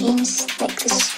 machines like this.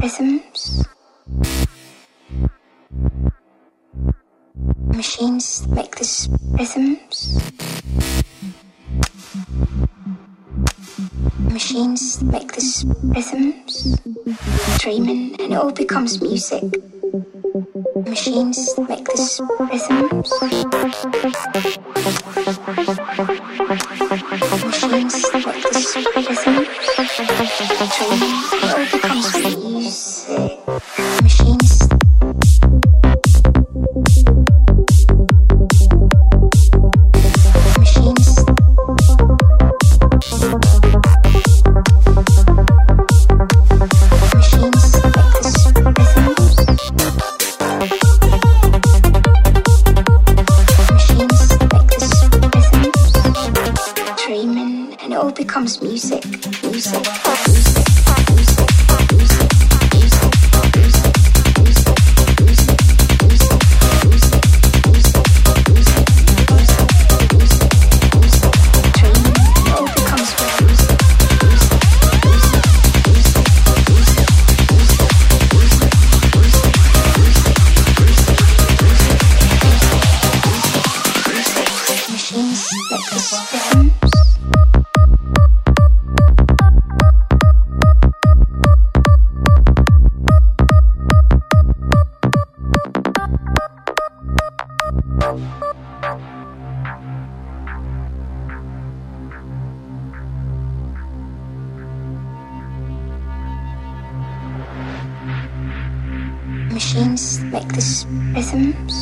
rhythms, machines make this rhythms, machines make this rhythms, dreaming, and it all becomes music. Machines make this rhythms. Machines make this rhythms the trees, the trees, machines. Who's that? Who's that? Machines make these rhythms.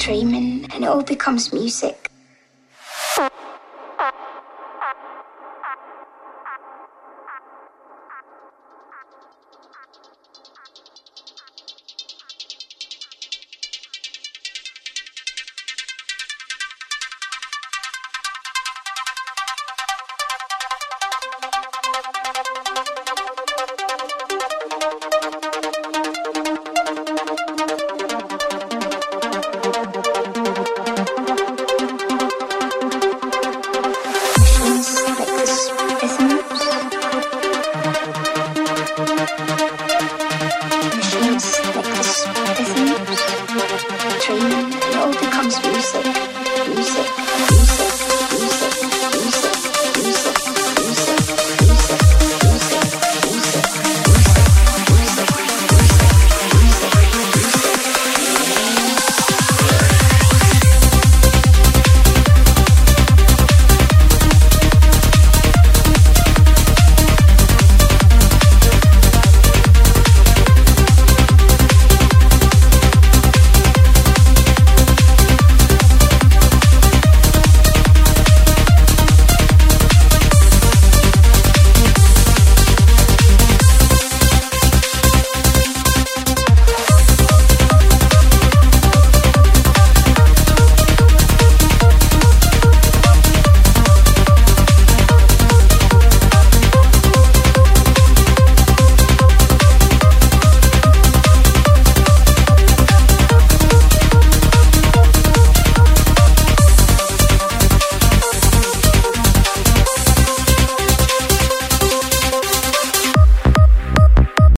Dreaming, and it all becomes music.